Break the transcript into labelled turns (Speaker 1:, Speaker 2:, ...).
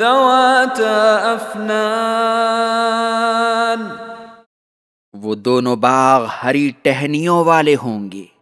Speaker 1: ذواتا افنان۔
Speaker 2: وہ دونوں باغ ہری ٹہنیوں والے ہوں گے۔